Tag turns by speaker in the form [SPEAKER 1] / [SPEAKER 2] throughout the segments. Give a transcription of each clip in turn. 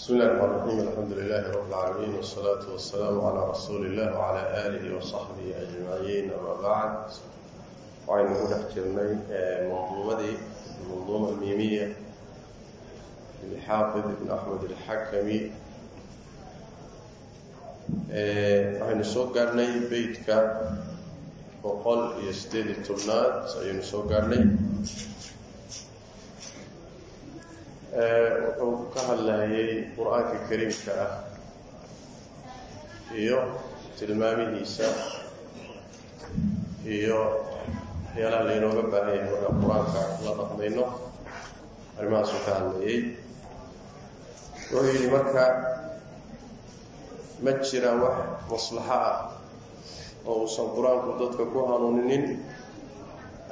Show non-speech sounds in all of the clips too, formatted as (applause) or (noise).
[SPEAKER 1] bismi illahi rxmaan raxiim alxamdu lilaahi rab alcaalamiin wasalaatu wasalaamu calaa rasuuli illah wacala aalihi wasaxbihi ajmaciin ama bacd waxaynu ku dhex jirnay eh, manduumadii manduuma miimiya lilxaafid ibn axmed alxakami eh, waxaynu soo gaarnay beytka boqol iyo siddeed iyo tobnaad. Ayaynu soo gaarnay wuxuu ka hadlayay qur'aanka kariimka ah iyo tilmaamihiisa iyo waxyaalaha laynooga baahan yahay marka qur'aanka la dhaqmayno. Arrimahaasuu ka hadlayay. Wuxuu yidhi marka ma jira wax maslaxo ah oo uusan qur'aanku dadka ku hanuuninin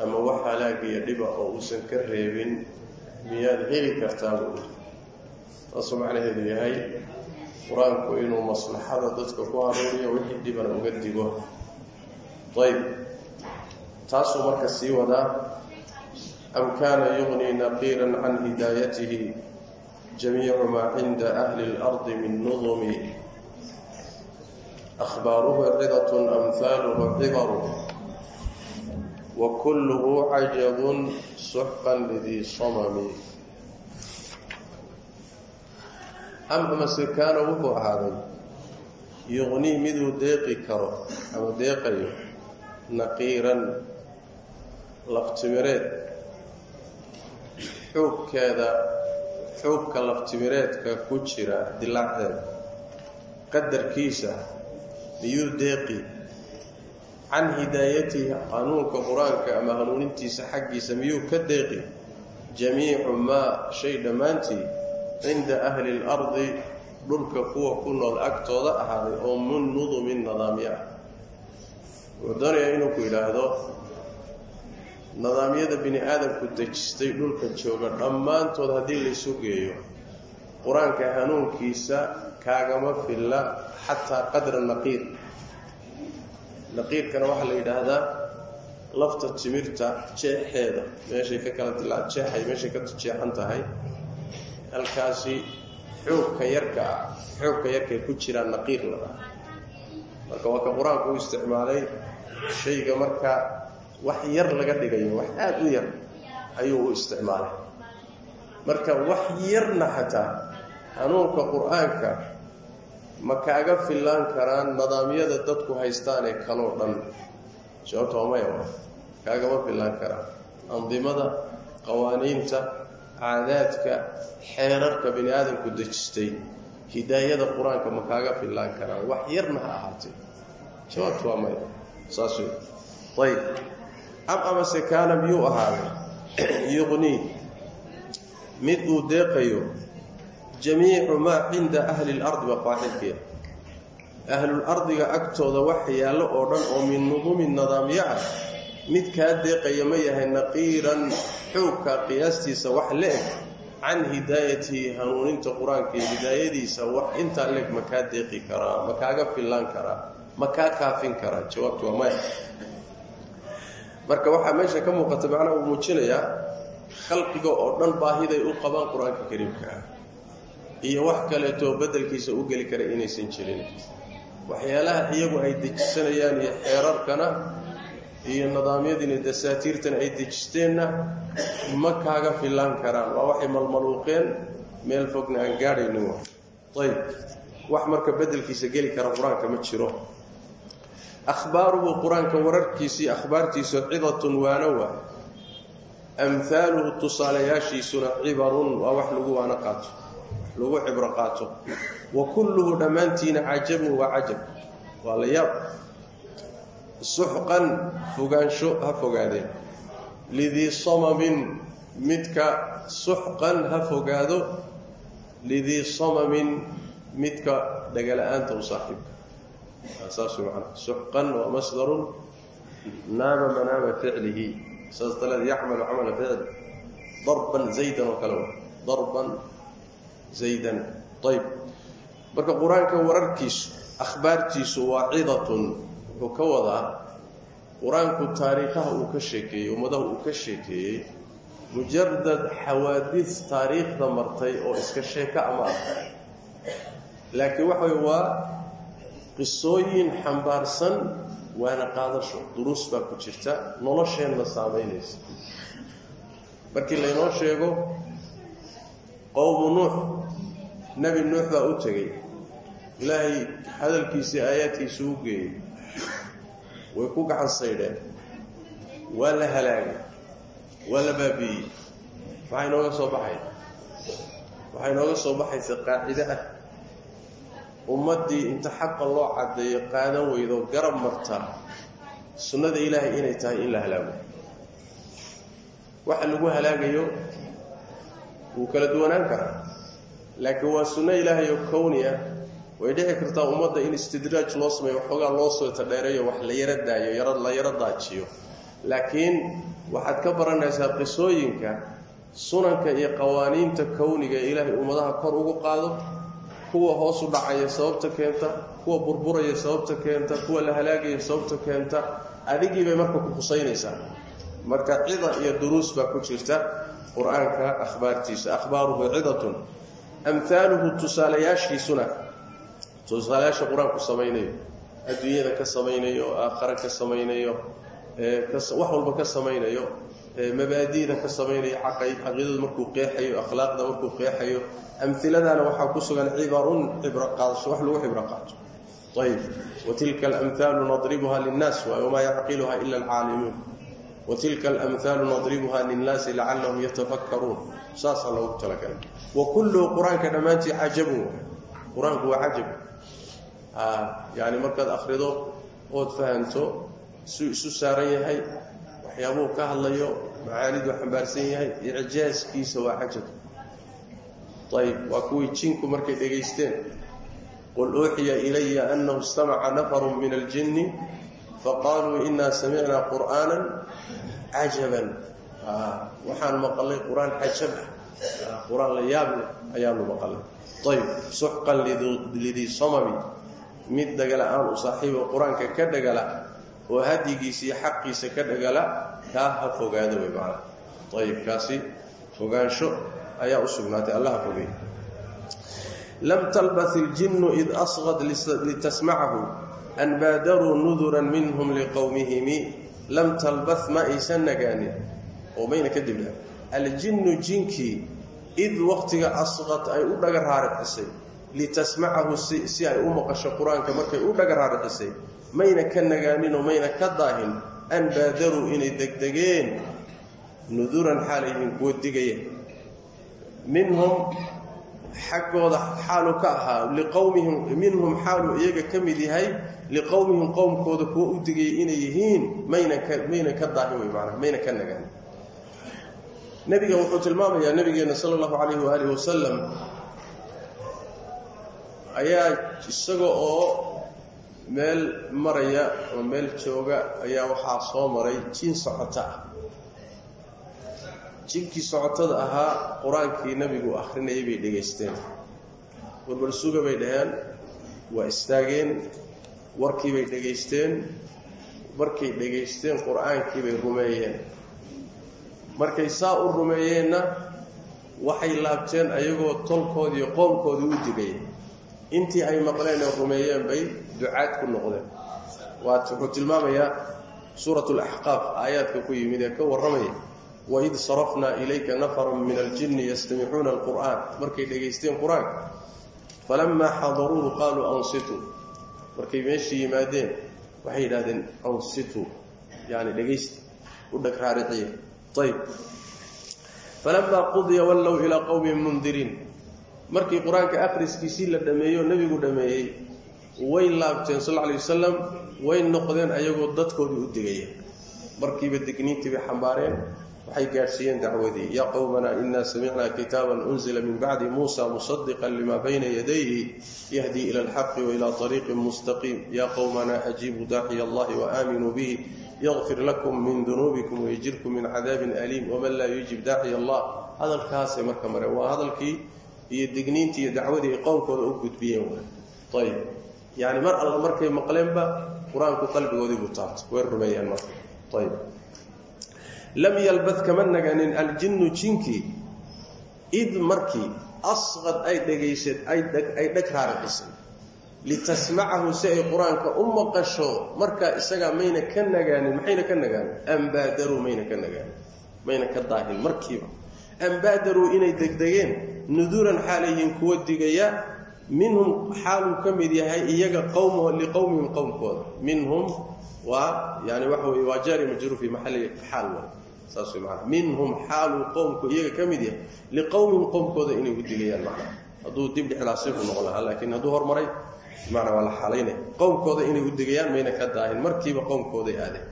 [SPEAKER 1] ama wax halaagiyo dhiba oo uusan ka reebin miyaad heli kartaa buuli taasuu macnaheedu yahay qur'aanku inuu maslaxada dadka ku haruuriyo wixii dhiban uga digo. Ayb taasuu marka sii wadaa am kaana yugnii naqiilan can hidaayatihi jamiicu maa cinda ahli اlardi min nudumi. Ahbaaruhu cidatun amhaaluhu cibaru وكله عجب سحقا لdي صمم أم amase kaana wuxuu ahaaday يغنيi miduu deeqi karo ama deeqayo نaqiiran laftimireed xuubkeeda xuubka laftimireedka ku jira dilaaceeda qadarkiisa miyuu deeqi can hidaayatihi hanuunka qur'aanka ama hanuunintiisa xaggiisa miyuu ka deeqi? Jamiicu maa shay dhammaantii cinda ahli اlardi dhulka kuwa ku nool agtooda ahaaday oo min nudumin nidaamyo ah. Wuxuu doonayaa inuu ku yidhaahdo nidaamyada bini aadamku dejistay dhulka jooga dhammaantood haddii laysu geeyo qur'aanka hanuunkiisa kaagama filla xataa qadra naqiir naqiirkana waxaa la yidhaahdaa lafta timirta jeexeeda. Meeshay ka kala jeexay meeshay ka jeexan tahay. Halkaasi xoogka yarka ah xoogka yarkae ku jiraa naqiir la dhaha marka waa ka qur'aanku u isticmaalay shayga marka wax yar laga dhigayo wax aada u yar ayuu u isticmaalay. Marka wax yarna xataa hanuunka qur'aanka ma kaaga fillaan karaan nidaamyada dadku haystaanee kaloo dhan? Waa maya kaagama fillaan karaan. Andimada qawaaniinta caadaadka xeerarka bini aadamku dejistay hidaayada qur'aanka ma kaaga fillaan karaan? Wax yarna ha ahaatee. Jawaabta waa maya. Saas wey ayb am amase kaana miyuu ahaaday? (clears throat) Yuqnii. Mid uu deeqayo jamiicu maa cinda ahli اlardi waa qaaxilkiya ahlulardiga agtooda wax yaallo oo dhan oo min nudumin nidaamyo ah mid kaa deeqaya ma yahay naqiiran xoogka qiyaastiisa wax le-eg can hidaayatihi hanuuninta qur'aanka iyo hidaayadiisa wax intaa leeg ma kaa deeqi karaa ma kaaga fillaan karaa ma kaa kaafin karaa jawaabtu waa maya. Marka waxaa meesha ka muuqata macnaa uu muujinayaa khalqiga oo dhan baahiday u qabaan qur'aanka kariimka. ah iyo wax kaleetoo beddelkiisa u geli kara inaysan jirin. Waxyaalaha iyagu ay dejisanayaan iyo xeerarkana iyo nidaamyadiina dasaatiirtana ay dejisteenna ma kaaga fillaan karaan. Waa waxay malmaluuqeen. Meel fogna aan gaadhaynin ayb wax marka beddelkiisa geli kara qur'aanka ma jiro. Ahbaaruhu qur'aanka wararkiisii akhbaartiisu cidatun waana waa. Amhaaluhu tusaalayaashiisuna cibarun. Waa wax lagu waana qaato lagu cibro qaato. Wa kulluhu dhammaantiina cajabun waa cajab. Waa la yaab. Suxqan fogaansho ha fogaadeen. Lidii samamin midka suxqan ha fogaado lidii samamin midka dhagala-aanta u saaxiibka saas man suxqan waa masdarun naama manaama ficlihi. Saas daleed yacmalu camala ficli. Darban zaydan oo zaydan ayb marka qur'aanka wararkiisu akhbaartiisu waa cidatun wuxuu ka wadaa qur'aanku taariikhaha uu ka sheekeeyey ummadaha uu ka sheekeeyey mujaradad xawaadis taariikhda martay oo iska sheeka ama ah laakiin waxa way waa qisooyin xambaarsan waana qaadasho duruus baa ku jirta nolosheenna saamaynaysa markii laynoo sheego qowmu nuux nebi nuux baa u tegey. Ilaahay hadalkiisii aayaadkiisa u geeyey. Way ku gacan saydheen. Waa la halaagay. Waa la baabi'iyey maxaa inooga soo baxay. Waxaa inooga soo baxaysa qaacide ah. Ummaddii inta xaqa loo caddeeyo qaadan weydoo garab marta. Sunnada ilaahay inay tahay in la halaago. Waxa lagu halaagayo wuu kala duwanaan karaa laakiin waa sunno ilaahay oo kowni ah. Way dhici kartaa ummadda in istidraaj loo sameeyo waxoogaa loo soota dheereeyo wax la yaro daayo yaro la yaro daajiyo. Laakiin waxaad ka baranaysaa qisooyinka sunanka iyo qawaaniinta kowniga ilaahay ummadaha kor ugu qaado kuwa hoos u dhacaya sababta keenta kuwa burburaya sababta keenta kuwa la halaagaya sababta keenta adigii bay marka ku husaynaysaa marka cida iyo duruus baa ku jirta qur'aanka ahbaartiisa ahbaaruhu cidatun amhaaluhu tusaalayaashiisuna. Tusaalayaasha qur'aanku samaynayo adduunyada ka samaynayo aakhare ka samaynayo wax walba ka samaynayo mabaadi'da ka samaynayo caqiidadu markuu qeexayo akhlaaqda markuu qeexayo amiladaana waxaa ku sugan cibarun cibraqaadasho wax lagu cibro qaato ayb watilka alamhaalu nadribuha linnaas waay wamaa yacqiluha ila alcaalimuun watilka alamhaalu nadribuha linnaasi lacallahum yatafakkaruun saasaa loogu talagalay. Wa kulluhu qur'aanka dhammaantii cajabun qur'aanku waa cajab. Yani markaad akhrido ood fahanto suu isu saaran yahay waxyaabuhu ka hadlayo macaaniduu xambaarsan yahay icjaaskiisa waa cajab. Ayb waa kuwii jinku markay dhegaysteen. Qul uuxiya ilaya annahu istamaca nafarun min aljinni faqaaluu inaa samicnaa qur'aanan cajaban waxaan maqalay qur'aan cajab ah qur'aan la yaab leh ayaanu maqalay ayb suxqan lidii samami mid dhagala-aan u saaxiibo qur'aanka ka dhagala oo hadyigiisa iyo xaqiisa ka dhagala kaa ha fogaado way macana ayib kaasi fogaansho ayaa u sugnaatay allaha lam talbath iljinnu id asqad litasmacahu an baadaruu nuduran minhum liqowmihimi lam talbath ma aysan nagaanin oo mayna aljinnu jinkii id waqtiga asqad ay u dhaga raarixisay litasmacahu si ay u maqasho qur'aanka markay u dhaga raarixisay mayna ka nagaaninoo mayna ka daahin an baadaruu inay degdegeen nuduran xaalayhin kuwa digaya minhum xaggooda xaalu ka ahaa minhum xaalu iyaga ka mid yahay liqowmihim qowmkooda kuwa u digaya inay yihiin mayna ka daahin mayna ka nagaanin nebiga wuxuu tilmaamayaa nabigeena sala allahu calayhi waaalih wasalam ayaa isaga oo meel maraya oo meel jooga ayaa waxaa soo maray jin socoto ah jinkii socotada ahaa qur'aankii nebigu akhrinayay bay dhegaysteen. Warbarsuga bay dhaheen waa istaageen warkii bay dhegaysteen markay dhegaysteen qur'aankii bay rumeeyeen. Markay saa u rumeeyeenna waxay laabteen ayagoo tolkoodii qoomkoodii u digaya intii ay maqleen ee rumeeyeen bay ducaad ku noqdeen. Waat wuxuu tilmaamayaa suurat laxqaaf aayaadka ku yimid ee ka warramaya waid sarafnaa ilayka nafaran min aljinni yastamicuuna alqur'aan markay dhegaysteen qur'aanka falamaa xadaruuhu qaaluu ansituu markay meeshii yimaadeen waxay yidhahdeen ansituu yani dhegaysta u dhag raariciya ayb falamaa qudiya wallow ilaa qowmin mundiriin markii qur'aanka akhriskiisii la dhammeeyo nebigu dhammeeyey way laabteen sal alay wasalam way noqdeen ayagoo dadkoodii u digaya markiiba digniintii bay xambaareen waxay gaadhsiiyeen dacwadii yaa qowmana inaa samicnaa kitaaban unzila min bacdi muusa musadiqan lima bayna yadayhi yahdii ila alxaqi waila ariiqin mustaqiim yaa qowmana ajiibuu daaciya allahi waaaaminuu bihi. Yaqfir lakum min dunuubikum wayjirkum min cadaabin aliim waman laa yujib daaciya allah. Hadalkaasay marka mareen waa hadalkii iyo digniintii iyo dacwadii qowmkooda u gudbiyeen ayb yani mar markay maqleenba qur'aanku qalbigoodii buu taabtay. Way rumeeyeen marka. Ayb lam yalbad kama naganin aljinnu jinkii id markii asqad ay dhegaysaed ay dheg raarixisay litasmacahu si ay qur'aanka u maqasho markaa isagaa mayna ka nagaanin maxayna ka nagaanin ambaadaruu mayna ka nagaanin mayna ka daahin markiiba. Ambaadaruu inay degdegeen nuduran xaalayhin kuwa digaya minhum xaaluu ka mid yahay iyaga qowmuhu liqowmihim qowmkooda. Minhum waa yani waxa wey waa jaari majruur fi maxalli xaal wa saas way maana minhum xaaluu qowmku iyaga ka mid yahay liqowmihim qowmkooda inay u digayaan macnaa hadduu dib dhexlaasiku noqon lahaa laakiin hadduu hormaray bimacnaa waa la xalaynaya qowmkooda inay u digayaan mayna ka daahin markiiba qowmkooday aadeen.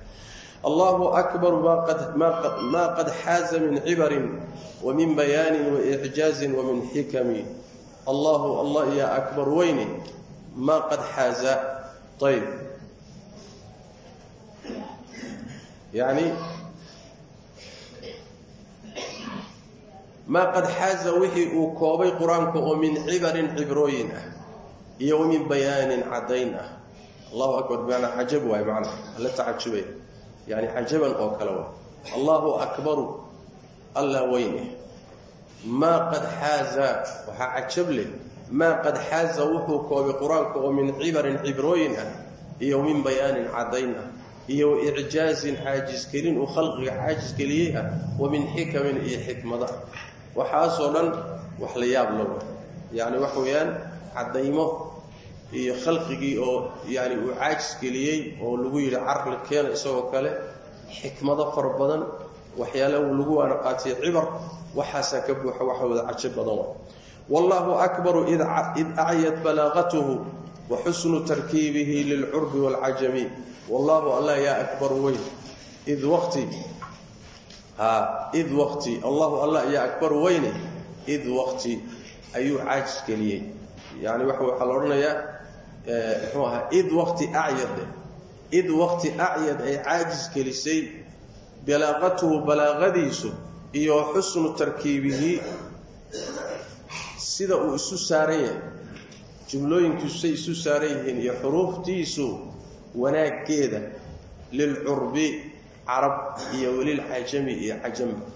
[SPEAKER 1] Allahu akbaru maa qad xaaza min cibarin wa min bayaanin wa icjaazin wa min xikami allahu allah yaa akbar weyne maa qad xaaza ayb yani maa qad xaaza wixii uu koobay qur'aanka oo min cibarin cibrooyin ah iyo min bayaanin caddayn ah. Allahu akbar bimaanaa cajab waay macna la tacajubay. Yani cajaban oo kale waay. Allahu akbaru allah weyne maa qad xaaza waxaa cajab leh. Maa qad xaaza wuxuu koobay qur'aanka oo min cibarin cibrooyin ah iyo min bayaanin caddayn ah iyo wa icjaazin caajisgelin uu khalqiga caajisgeliyey ah wa min xikamin iyo xikmada. Waxaasoo dhan wax la yaab lowa yacni waxa weeyaan caddaymo iyo khalqigii oo yani uu caajisgeliyey oo lagu yidhi carli keena isagoo kale xikmado fara badan waxyaala lagu waana qaatay cibar waxaasaa ka buuxa waxa wada cajab badan wa. Wallaahu akbaru id acyad balaaqatuhu wa xusnu tarkiibihi lilcurbi waalcajami wallaahu allah yaa akbar weyn. Id waqti id waqti. Allahu allah yaa akbar weyne. Id waqti ayuu caajis geliyey. Yani waxa waxaa la odhanayaa muxuu ahaa id waqti acyad id waqti acyad ay caajis gelisay balaaqatuhu balaaqadiisu iyo xusnu tarkiibihi sida uu isu saaran yahay. Jumlooyinkiisu say isu saaran yihiin iyo xuruuftiisu wanaaggeeda lilcurbi carab iyo welilcajami iyo cajamba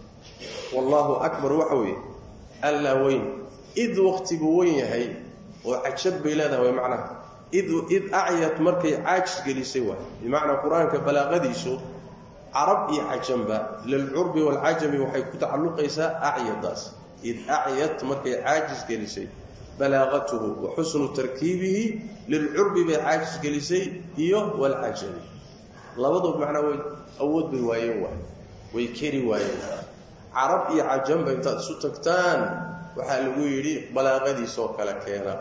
[SPEAKER 1] wallaahu akbar waxa weeye. Allaa weyn. Id waqtigu weyn yahay oo cajab bay leedahay way macnaha. Id acyad markay caajis gelisay waay. Bimacnaa qur'aanka balaaqadiisu carab iyo cajamba lilcurbi waalcajami waxay ku tacalluqaysaa acyadaas id acyad markay caajis gelisay balaaqatuhu wa xusnu tarkiibihi lilcurbi bay caajis gelisay iyo waalcajami labadood macnaa way awood bay waayeen waay way keri waayeen. Carab iyo cajamba intaad isu tagtaan waxaa lagu yidhi balaaqadiisoo kale keena.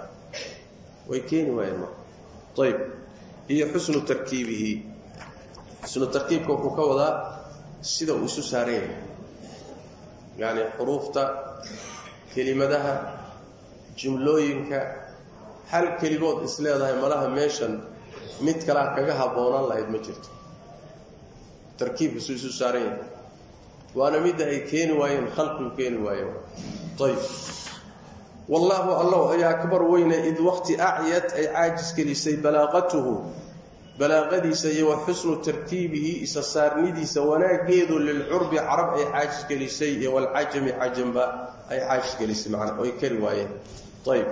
[SPEAKER 1] Way keeni waayeen ma. Ayb iyo xusnu tarkiibihi xusnu tarkiibka wuxuu ka wadaa sida uu isu saaran yahay xuruufta kelimadaha jumlooyinka hal kelimood is leedahay malaha meeshan mid kalea kaga habboonaan lahayd ma jirto. Tarkiibka suu isu saaran waana midda ay keeni waayeen khalqigu keeni waayeen ayb wallaahu allah ayaa akbar weyne id waqti acyad ay caajis gelisay balaaqatuhu balaaqadiisa iyo wa xusnu tarkiibihi isa saarnidiisa wanaaggeedu lilcurbi carab ay caajis gelisay iyo walcajami cajamba ay caajis gelisay macnaa oy kari waayeen. Ayb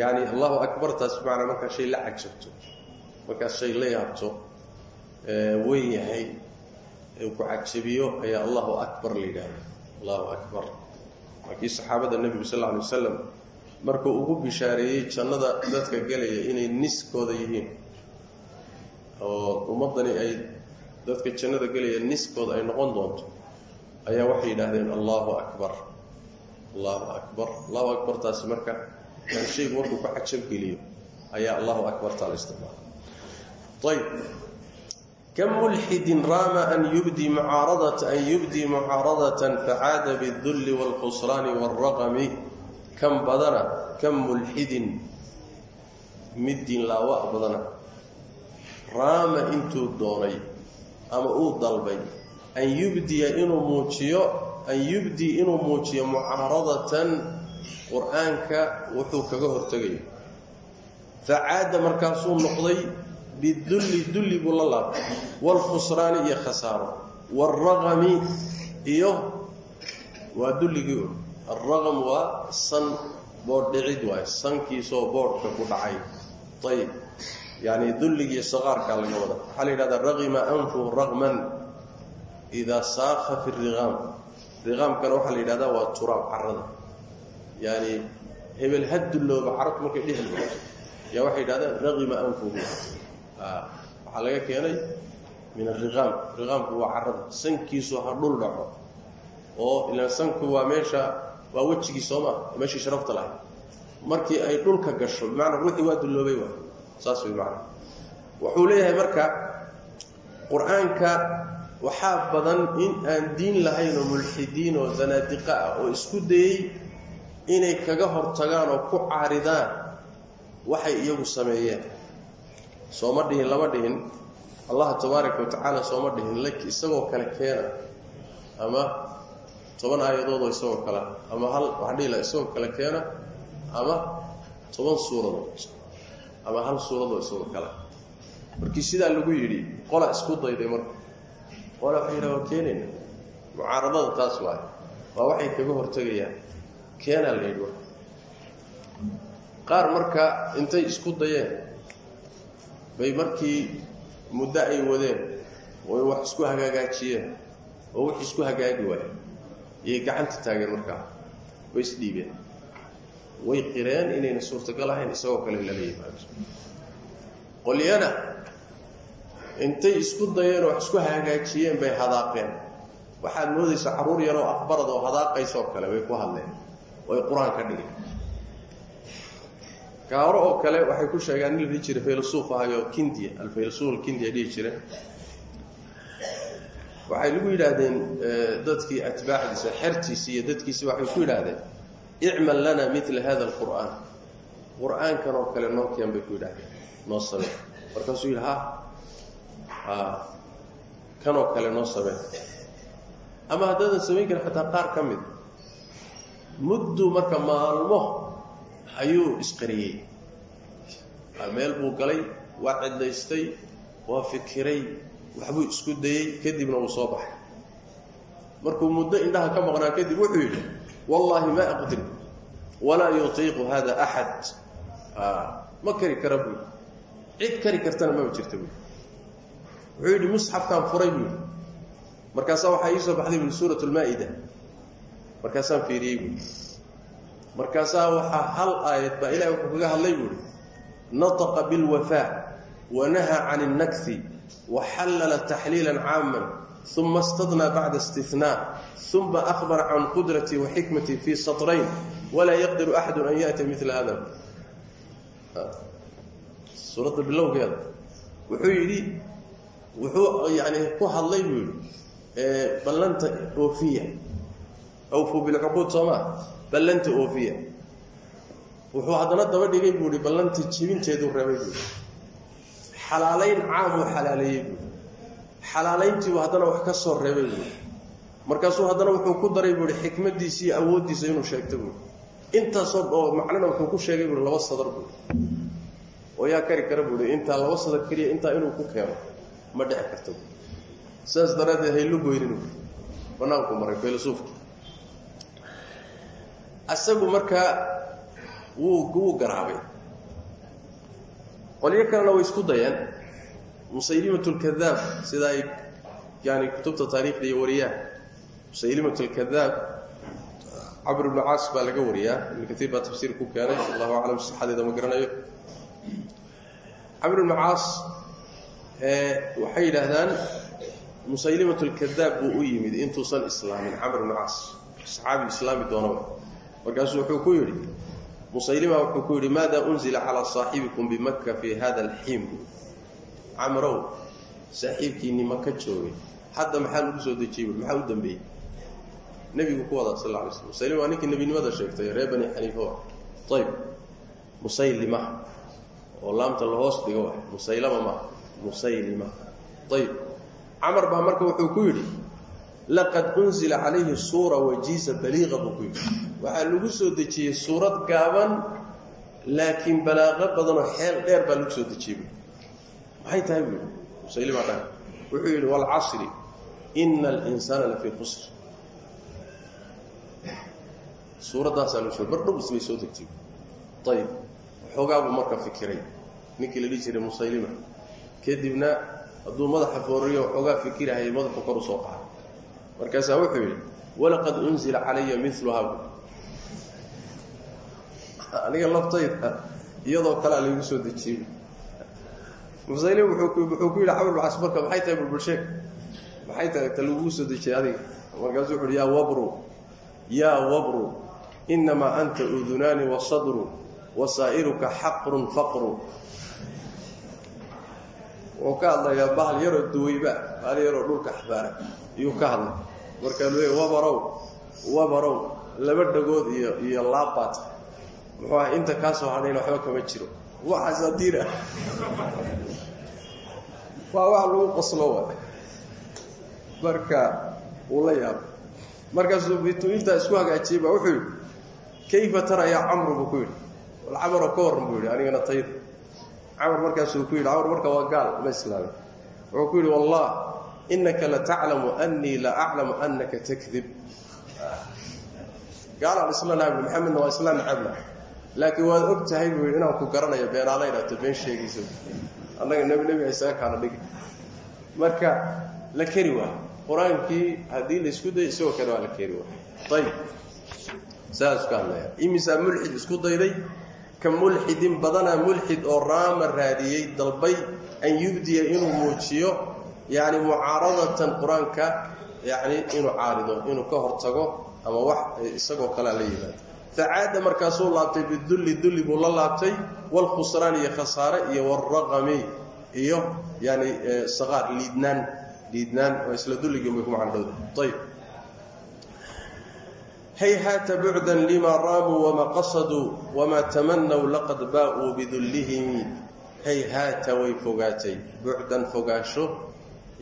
[SPEAKER 1] yani allahu akbartaas bimacnaa markaa shay la cajabto markaas shay la yaabto weyn yahay ku cajabiyo ayaa allahu akbar la yidhaahda allahu akbar. Markii saxaabada nebigu sal lla alay wasalam markuu ugu bishaareeyey jannada dadka gelaya inay niskooda yihiin oo ummadani ay dadka jannada gelaya niskooda ay noqon doonto ayaa waxay yidhaahdeen allahu akbar allahu akbar allahu akbartaasi marka shaygu markuu ka cajabgeliyo ayaa allahu akbartaa la isticmaala. Ayb ka mulxidin raama an yubdii mucaaradata an yubdii mucaaradatan facaada bidulli wاlkhusraani wاlraqami kan badana kan mulxidin mid diinlaawa badana. Raama intuu doonay ama uu dalbay an yubdiya inuu muujiyo an yubdii inuu muujiyo mucaaradatan qur'aanka wuxuu kaga hortegayo facaada markaasuu noqday bidulli dulli buu la laabtay. Waalkhusraani iyo khasaaro. Waalraqami iyo waa dulligii alraqam waa san boodh dhicid waayo sankiisoo boodhka ku dhacay. Ayib yani dulligii saqaarkaa laga wada. Waxaa la yidhahdaa raqima anfuhu raqman idaa saakha fi riqaam. Riqaamkana waxaa la yidhahdaa waa turaab carada. Yani hebel ha dullooba carabtu markay dhehel yaa waxay yidhahdaan raqima anfuhu waxaa laga keenay min ariqaam riqaamku waa carada. Sankiisu ha dhul dhaco. Oo ilaan sanku waa meesha waa wejigii sooma meeshii sharafta lahay markii ay dhulka gasho bimacnaa ruuxii waa dulloobay waa. Saas way macana wuxuu leeyahay marka qur'aanka waxaa badan in aan diin lahayn oo mulxidiin oo zanaadiqa ah oo isku dayey inay kaga hortagaan oo ku caaridaan waxay iyagu sameeyeen. Sooma dhihin lama dhihin. Allah tabaaraka wa tacaala sooma dhihin. Isagoo kale keena ama toban aayadoodoo isagoo kale ama hal waxaa dhihi laha isagoo kale keena ama toban suuradood ama hal suuradoo isagoo kale. Markii sidaa lagu yidhi qola isku dayday marka. Qola waxay yidhaha waa keenayna mucaaradada taas waayo waa waxay kaga hortegayaan keenaa la yidhi qaar marka intay isku dayeen bay markii muddo ay wadeen oy wax isku hagaagaajiyeen oo wix isku hagaagi waaya iyay gacanta taageen markaa way isdhiibeen way qireen inayna suurtagal ahayn isagoo kale lala yimaado qolyana intay isku dayeen oo wax isku hagaajiyeen bay hadaaqeen. Waxaad moodaysaa carruur yaroo afbarad oo hadaaqaysoo kale bay ku hadleen. Way qur'aan ka dhigeen. Gaaro oo kale waxay ku sheegaan nin la dhihi faylasuuf ahayo kindiya alfaylasuuf alkindiya dhihi jireen waxay lagu yidhaahdeen dadkii atbaacdiisa xertiisi iyo dadkiisi waxay ku yidhaahdeen icmal lana mila hada alqur'aan. Qur'aankan oo kale noo keen bay ku yidhahdeen noo samee markaasuu yidhi ha a kanoo kale noo samee ama haddaadan samayn karin xataa qaar ka mid muddu marka maalmo ayuu isqariyey. Meel buu galay waa cidlaystay waa fikiray waxbuu isku dayey kadibna wuu soo baxay. Markuu muddo indhaha ka maqnaa kadib wuxuu yidhi wallaahi ma aqdir walaa yutiiqu hada axad ma kari kara buu cid kari kartana maba jirta buu wuxuu yidhi musxafkaan furay buu markaasaa waxaa ii soo baxday bui suurat lmaa-ida markaasaan fiiriyey buui markaasaa waxaa hal aayad baa ilahi wuxuu kaga hadlay buuhi nataqa bilwafaa wanahaa can اnnakhi waxallala taxliila caama uma istadnaa bacda istinaa uma ahbara can qudratii waxikmatii fii satrayn walaa yaqdiru axadu an yaأtiya mila hada suuradda bilowgeeda wuxuu yidhi wuxuu yani ku hadlay buu yidhi ballanta oofiya awfu bilcuquud soomaa ballanta oofiya wuxuu haddana daba dhigay buu ihi ballanta jibinteeduu reebay buui xalaalayn caamuu xalaaleeyey buui xalaalayntiibu haddana wax ka soo reebay buui markaasuu haddana wuxuu ku daray buuhi xikmaddiisa iyo awooddiisa inuu sheegto buui intaasoo oo macnana wuxuu ku sheegay buui laba sadar buui oo yaa kari kara buui intaa laba sadar keliya intaa inuu ku keeno ma dhici karta buui sidaas daraaddeed haylu goynin banaanku maray faylasuufki asagu markaa wuu wuu garaabay qolyo kalena way isku dayeen. Musaylimat lkadaab sida ay yani kutubta taariikhda iyo wariyaan. Musaylimat lkadaab cabr ibnu caas baa laga wariyaa. Ibnu kaiir baa tafsiir ku keenay. Allahu aclam sixadeeda ma garanayo. Camr ibnu caas waxay yidhaahdaan musaylimat lkadaab buu u yimid intuusan islaamin. Camr ibnu caas saxaabi islaami doonaba. Markaasuu wuxuu ku yidhi musaylima wuxuu ku yidhi maada unzila calaa saaxibikum bimaka fii hada alxiim camrow saaxiibkiinni maka joogay hadda maxaa lagu soo dejiyey? Maxaa u dambeeyey? Nebigu ku wadaa sal alay slm musaylima waa ninkii nebinimada sheegtay reer bani xaniifa. Ayb musaylima oo laamta la hoos dhigo musaylama maaha musaylima. Ayb camar baa marka wuxuu ku yidhi laqad unzila calayhi suura wajiiza baliiqa buu ku lagu soo dejiyey suurad gaaban laakiin balaaqo badanoo xeel dheer baa lagu soo dejiyey maxay tahay buu yidhi? Musaylima dha wuxuu yidhi waalcasri ina alinsaana lafii qusr suuraddaasaa lagu soo mar dhowis bay soo degtay. Ayib waxoogaabuu marka fikiray. Ninkii la dhihi jiray musaylima. Kadibna hadduu madaxa fooriyo waxoogaa fikirahayay madaxu kor u soo qaaday markaasaa wuxuu yidhi walaqad unzila calaya miluhaa bu aniga laftayda iyadoo kalea laygu soo dejiyey. Musaylim wuxuu ku yidhi camr bcas marka maxay tahay bulbulsheeg maxay tahay ta laguu soo dejiyey adiga. Markaasuu wuxu uhi yaa wabru yaa wabru inamaa anta udunaani wasadru wasaa'iruka xaqrun faqru. Wuxuu ka hadlayaa bahal yaroo duwayba bahal yaroo dhulka xabaara ayuu ka hadlay. Markaa lu wabarow wabarow laba dhagood iyo iyo laabbaat muxuu aha inta kaa soo hadhayna waxba kama jiro. Waxaasaa diina waa wax lagu qoslo wa marka uu la yaabo. Markaasuu bituu intaa isku hagaajiyey baa wuxuu kayfa tara yaa camru? buu ku yidhi. Wal camaro ka warran buu yidhi. Anigana tayda camar markaasuu ku yidhi camar marka waa gaal ma islaamay wuxuu ku yidhi inaka lataclamu annii la aclamu annaka takdib gaalaan isla nahay bui maxamedna waa isla nacabna. Laakiin waad og tahay buu yidhi inaan ku garanayo beenaala idhaato been sheegaysa annaga nebi nebi isaga kaana dhigi. Marka la keri waa. Qur'aankii haddii la isku dayo isagoo kale waa la keri waa. Ayib saas ka hadlaya. Imisaa mulxid isku dayday? Ka mulxidin badanaa mulxid oo raama raadiyey dalbay an yubdiya inuu muujiyo yacni mucaaradatan qur'aanka yacni inuu caarido ka hortago ama wax isagoo kalea la yimaado facaada markaasuu laabtay bidulli dulli buu la laabtay waalkhusraan iyo khasaare iyo waalraqami iyo yani saqaar liidnaan liidnaan oo isla dulligii bay ku macandhowda ayib hayhaata bucdan lima raamuu wama qasaduu wamaa tamanaw laqad baa'uu bidullihimi hayhaata way fogaatay bucdan fogaansho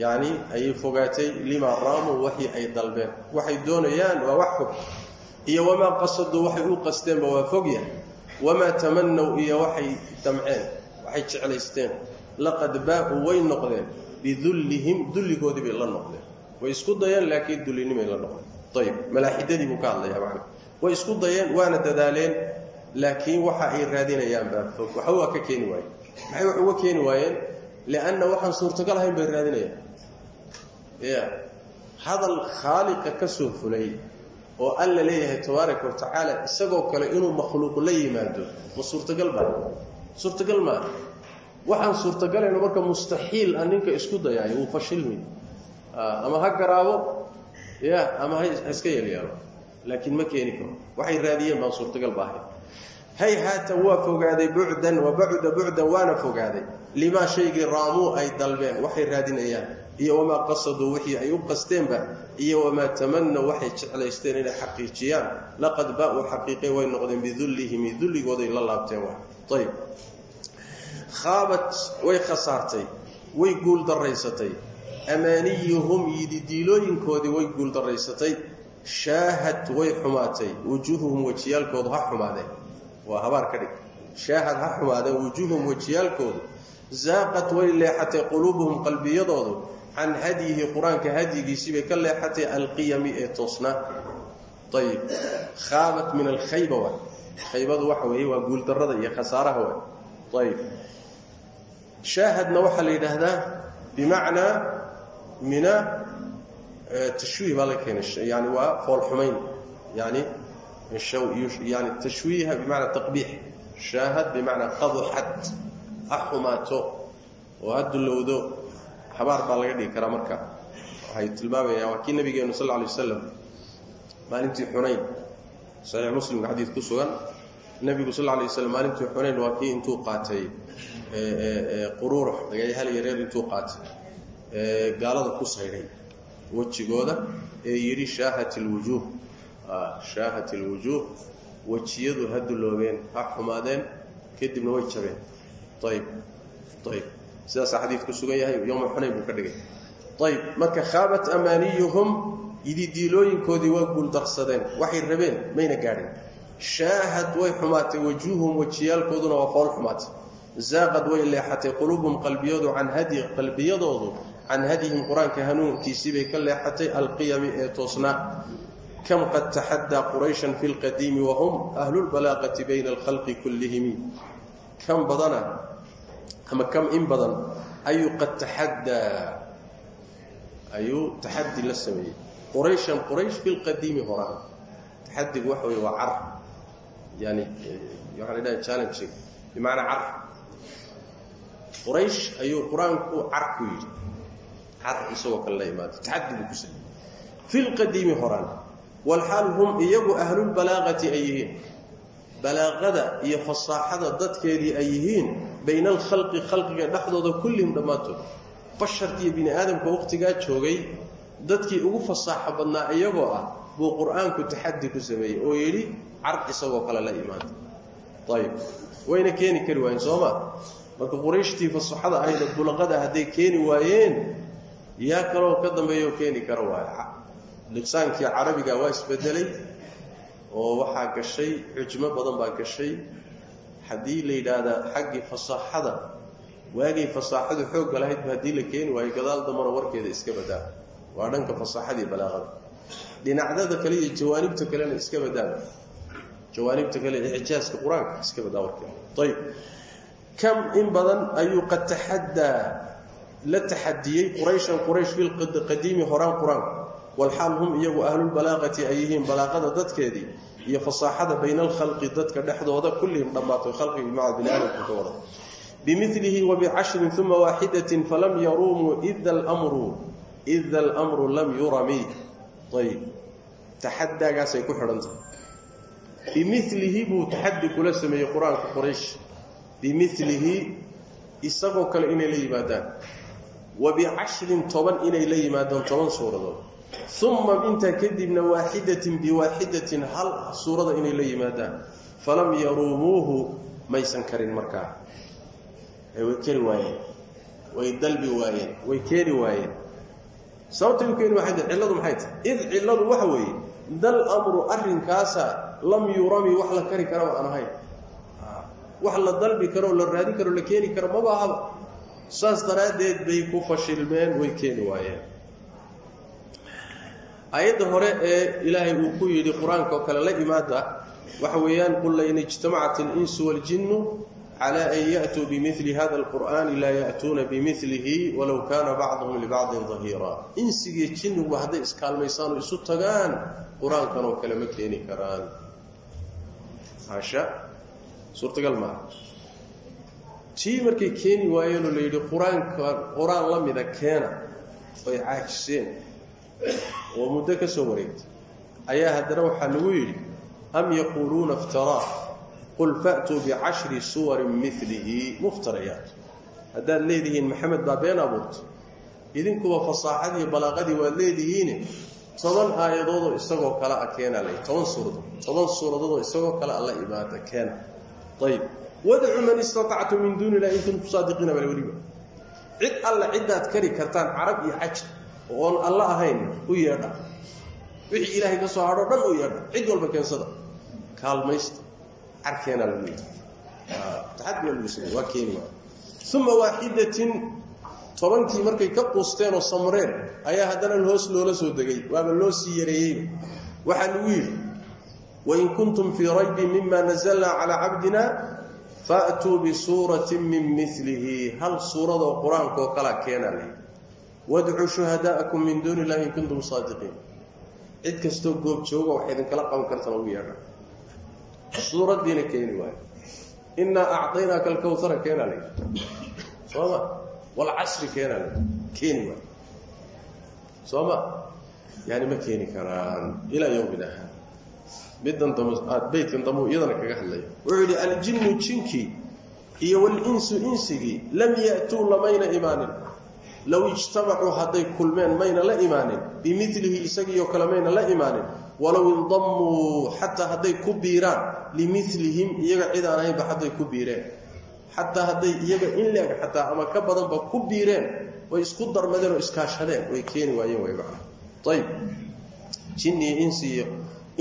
[SPEAKER 1] yacni ayay fogaatay limaa raamuu waxii ay dalbeen. Waxay doonayaan waa wax fog. Iyo wamaa qasaduu waxay u qasteenba waa fogya wamaa tamanaw iyo waxay damceen waxay jeclaysteen. Laqad baa'uu way noqdeen. Bidullihim dulligoodii bay la noqdeen. Way isku dayeen laakiin dullinimay la noqdeen. Ayib malaaxidadii buu ka hadlayaa macna way isku dayeen waana dadaaleen laakiin waxa ay raadinayaan baa fog. Waxa waa ka keeni waayeen maxay wax uga keeni waayeen lianna waxaan suurtagal ahayn bay raadinayaan ya hadal khaaliqa ka soo fulay oo alla leeyahay tabaaraka wa tacaala isagoo kale inuu makhluuq la yimaado ma suurtagal baa? Suurtagal maa waxaan suurtaгаlayno marka mustaxiil a isku dayaayo uu fashilmi ama ha garaabo ya ama iska yeelyeelo laakiin ma keeni karo. Waxay raadiyeen baan suurtagal ba ahayn hayhaata waa fogaaday bucdan wa bacda bucdan waana fogaaday. Limaa shaygii raamuu ay dalbeen waxay raadinayaan iyo wamaa qasaduu wixii ay u qasteenba iyo wamaa tamanaw waxay jeclaysteen inay xaqiijiyaan. Laqad baa'uu xaqiiqe way noqdeen bidullihimi dulligooday la laabteen wa ayib khaabat way khasaartay way guuldaraysatay amaaniyuhum yididiilooyinkoodii way guuldaraysatay shaahad way xumaatay. Wujuuhuhum wejiyaalkoodu ha xumaadeen. Waa habaar ka dhig. Shaahad ha xumaadeen wujuuhuhum wejiyaalkoodu. Zaaqat way leexatay quluubuhum qalbiyadoodu can hadyihi qur'aanka hadyigiisii bay ka leexatay alqiyami ee toosnaa ayib khaabat min alkhayba waay. Khaybadu waxa weeye waa guuldarrada iyo khasaaraha waay. Ayib shaahadna waxaa la yidhaahdaa mina tashwiih baa laga keenay. Yani waa foolxumayn yani yani tashwiiha bimacnaa taqbiix. Shaahad bimacnaa qaduxad ha xumaato. Oo ha habaar baa laga dhigi karaa marka. Waxay tilmaamayaan waa kii nabigeenu sal lay wasalam maalintii xunayn saxiix muslimka xadiid ku sugan. Nebigu sal lay waslam maalintii xunayn waa kii intuu qaatay quruurux dagayahal yareer intuu qaatay gaalada ku saydhay wejigooda ee yidhi shaahat lwujuuh shaahat ilwujuuh wejiyadu ha dulloobeen ha xumaadeen kadibna way jabeen. Ayib ayib sidaasaa xadiid ku sugan yahay yowma xunayn ka dhigay. Ayib marka khaabat amaaniyuhum ididiilooyinkoodii waa guuldarsadeen waxay rabeen mayna gaadhin. Shaahad way xumaatay wajuuhum wejiyaalkooduna waa fool xumaatay. Zaaqad way leexatay quluubuhum qalbiyadu can hadyi qalbiyadoodu can hadyihim qur'aanka hanuunkiisii ka leexatay alqiyami ee toosnaa. Kam qad taxaddaa qurayshan fi lqadiimi wahum ahlulbalaaqati bayna alkhalqi kullihimi kan badana ama kam in badan ayuu qad taxaddaa ayuu taxadi la sameeyey. Qurayshan quraysh fi lqadiimi horaan taxadigu waxa wey waa car yani waxaa la dhaha challenge bimacnaa car quraysh ayuu qur'aanku car ku yidhi. Car isagoo kale la imaada taxadi buu ku sameeyey. Fi lqadiimi horaan walxaal hum iyagu ahlulbalaaqati ay yihiin. Balaaqada iyo fasaaxada dadkeedii ay yihiin bayna alkhalqi khalqiga dhexdooda kullihim dhammaantood. Iyo bini aadamka wakhtigaa joogay dadkii ugu fasaaxo badnaa iyagoo ah buu qur'aanku taxadi ku sameeyey oo yidhi car isagoo kale la imaada ayib wayna keeni kari waayeen sooma marka qurayshtii fasaxada ahayda bulaqada hadday keeni waayeen yaa kaloo ka dambeeyaoo keeni kara waaya liqsaankii carabiga waa isbedelay oo waxaa gashay xujmo badan baa gashay haddii la yidhaahdaa xaggii fasaaxada waagay fasaaxadu xoogga lahaydba haddii la keeni waayo gadaal dambana warkeeda iska badaa waa dhanka fasaaxadii balaaqada. Dhinacdada kale iyo jawaanibta kalena iska badaaba jawaanibta kale icjaaska qur'aanka iska badaa warkeeda. Ayib kam in badan ayuu qad taxaddaa la taxadiyey qurayshan quraysh filqadiimi horaan qur'aanka. Walxaal hum iyagu ahlulbalaaqati ay yihiin balaaqada dadkeedii iyo fasaaxada bayna alkhalqi dadka dhexdooda kullihim dhammaatay khalqigi maca bini aadamka ka wada. Bimilihi wabicashrin uma waaxidatin falam yaruumuu ida almru lam yurami ayib. Taxadaagaasay ku xidhan tahay bimilihi buu taxadi kula sameeyey qur'aanka quraysh. Bimilihi isagoo kale inay la yimaadaan. Wabicashrin toban inay la yimaadaan toban suuradood uma intaa kadibna waaxidatin biwaaxidatin hal suurada inay la yimaadaan. Falam yaruumuuhu maysan karin markaa. Way keri waayeen. Way dalbi waayeen. Way keeni waayeen. Sababtay u keeni waay maxay tahay? Id cilladu waxa weeye dal amru arrinkaasa lam yurami wax la kari karaba aan ahayn. Wax la dalbi karoo la raadin karoo la keeni karo maba ahaba saas daraaddeed bay ku fashilmeen way keeni waayeen aayadda hore ee ilaahay uu ku yidhi qur'aanka oo kale la imaada waxa weeyaan qul lain ijtamacat alinsu waaljinnu cala an ya'tuu bimili hada alqur'ani laa ya'tuuna bimilihi walow kaana bacduhum libacdin dahiira insigiiyo jinnigu hadday iskaalmaysaan oo isu tagaan qur'aankan oo kale ma keeni karaan. Suurtagal maaha tii markay keeni waayeenoo la yidhi qur'aanka qur'aan la mida caajiseen oo muddo ka soo wareegtay. Ayaa haddana waxaa lagu yidhi am yaquuluuna iftaraa qul fa'tuu bicashri suwarin milihi muftarayaat haddaad leedihiin maxamed baa been abuurtay. Idinkuba fasaaxadii balaaqadii waad leedihiine. Toban aayadoodoo isagoo kale a toban suuradood. Toban suuradoodoo isagoo kale alla imaada keena. Ayib wadcu man istatactum min duuni illahi in kuntum saadiqiina bale weliba cid alla ciddaad kari kartaan carab iyo xaja oon alla ahayn u yeedha. Wixii ilaahay ka soo hadho dhan u yeedha. Cid walba keensada. Kaalmaysta. Carkeenaa lagu yidhi. Taxadi waa lagu samey waa tobankii markay ka quusteen oo samreen ayaa haddana hoos loola soo degay waaba loo sii yareeyeyba waxaa lagu yidhi wain kuntum fii raybin mima nazalnaa calaa cabdina faatuu bisuuratin min milihi hal suuradoo qur'aankaoo kalaa keenaa wadcuu shuhadaa'akum min duuni illahi in kuntum saadiqiin cid kastoo goob jooga wax idinkala qaban kartana ugu yeedha suuraddiina keeni waayo. Innaa acطaynaaka alkawhara keenaa layidhi sooma? Walcasri keenaa layidhi keeni waayo. Sooma? Yani ma keeni karaan. Ilaa yowmina haada middan dam beydkan dambu iyadana kaga hadlaya wuxuu yidhi aljinnu jinkii iyo walinsu insigii lam ya'tuu lamayna imaanin low ijtamacuu hadday kulmeen mayna la imaanin bimilihi isagiioo kale mayna la imaanin walow indamuu xataa hadday ku biiraan limilihim iyaga cid aan ahaynba hadday ku biireen xataa hadday iyaga in leeg xataa ama ka badanba ku biireen way isku darmadeen oo iskaashadeen way keeni waayeen way macna ayib jinniyo insiiyo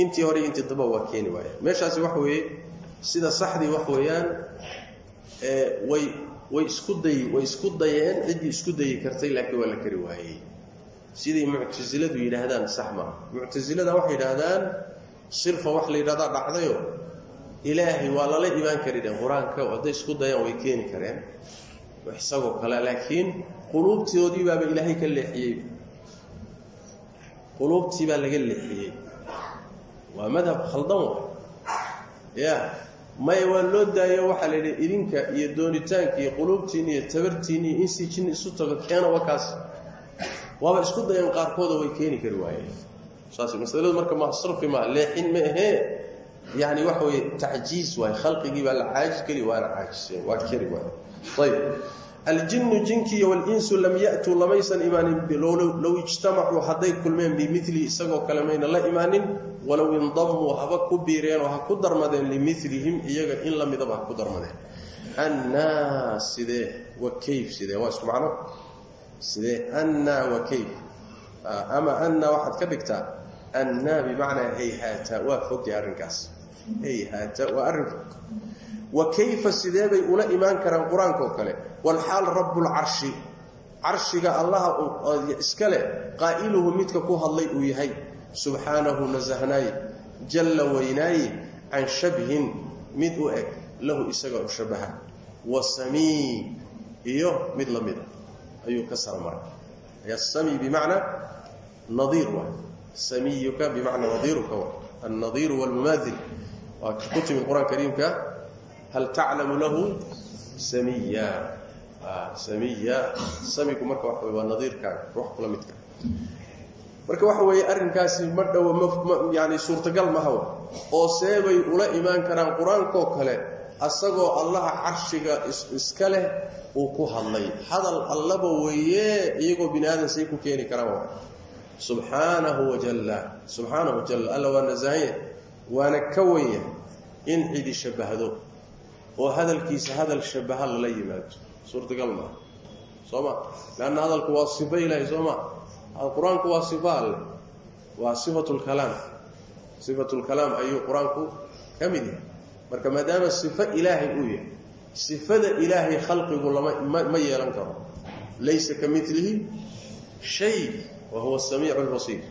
[SPEAKER 1] intii hore intii damba waa keeni waayeen meeshaasi waxa weeye sida saxdii wax weeyaan way way isku day way isku dayeen ciddii isku dayi kartay laakiin waa la kari waayey. Siday muctasiladu yidhaahdaan sax maaha muctasilada waxay yidhaahdaan sirfa wax la yidhahdaa dhacdayo ilaahay waa lala imaan kari dheen qur'aanka hadday isku dayaan way keeni kareen. Isagoo kale laakiin quluubtoodii baaba ilaahay ka leexiyey. Quluubtii baa laga leexiyey. Waa madhab khaldan wa ya maya waa loo daayo waxaa la yidhi idinka iyo doonitaanka iyo iyo tabartiini iyo insii jinni isu tago keena wakaas. Waaba isku dayeen qaarkooda way keeni kari waayeen. Saas masaladu marka ma sarfi maa leexin ma ahee. Yani waxa weye tacjiiz waay khalqigii baa la caajis geli waana caajiseen waa keri waay. Ayb aljinnu jinkiiyo walinsu lam yatuu lamaysan imaanin low ijtamacuu hadday kulmeen bimili isagoo kale mayna la imaanin walow indamuu haba ku biireen oo ha ku darmadeen limilihim iyaga in la midaba ha ku darmadeen. Annaa sidee wa kayf sidee? Waa isku macno? Sidee? Annaa wa kayf. Ama annaa waxaad ka dhigtaa? Annaa bimacnaa hayhaata. Waa fogtay arrinkaas. Hayhaata waa arrin wa kayfa sidee bay ula imaan karaan qur'aanka oo kale? Walxaal rabbulcarshi carshiga allaha iska leh qaa'iluhu midka ku hadlay uu yahay subxaanahu nasahnaaye jalla weynaaye can shabhin mid u eg lahu isaga u shabaha wa samii iyo mid la mida ayuu ka sarmaray yasami bimacnaa nadiir waay samiyuka bimacnaa nadiiruka waay annadiiru waalmumaadil waa ku timi qur'aan kariimka hal taclamu lahu samiya samiya samigu marka waxa waa nadiirkaaga kula midka marka waxa weeye arrinkaasi ma dhowo yani suurtagal mahawa oo seebay ula imaan karaan qur'aankoo kale asagoo allaha carshiga iska leh uu ku hadlay. Hadal allaba weeye iyagoo bini aadan say ku keeni karaan subxaanahu wajalla subxaanahu wajalla alla waa nasahanya waana ka wenya in cidi shabahdo oo hadalkiisa hadal shabaha lala yimaado. Suurtagal maaha soo ma? Leanna hadalku waa sifa ilaahay soo ma qur'aanku waa sifa alle. Waa sifatlkalaam sifatlkalaam ayuu qur'aanku ka mid yahay. Marka maadaama sifo ilaahay uu yahay sifada ilaahay khalqigu lama ma yeelan karo. Laysa ka milihi shay wa huwa samiicu lbasiir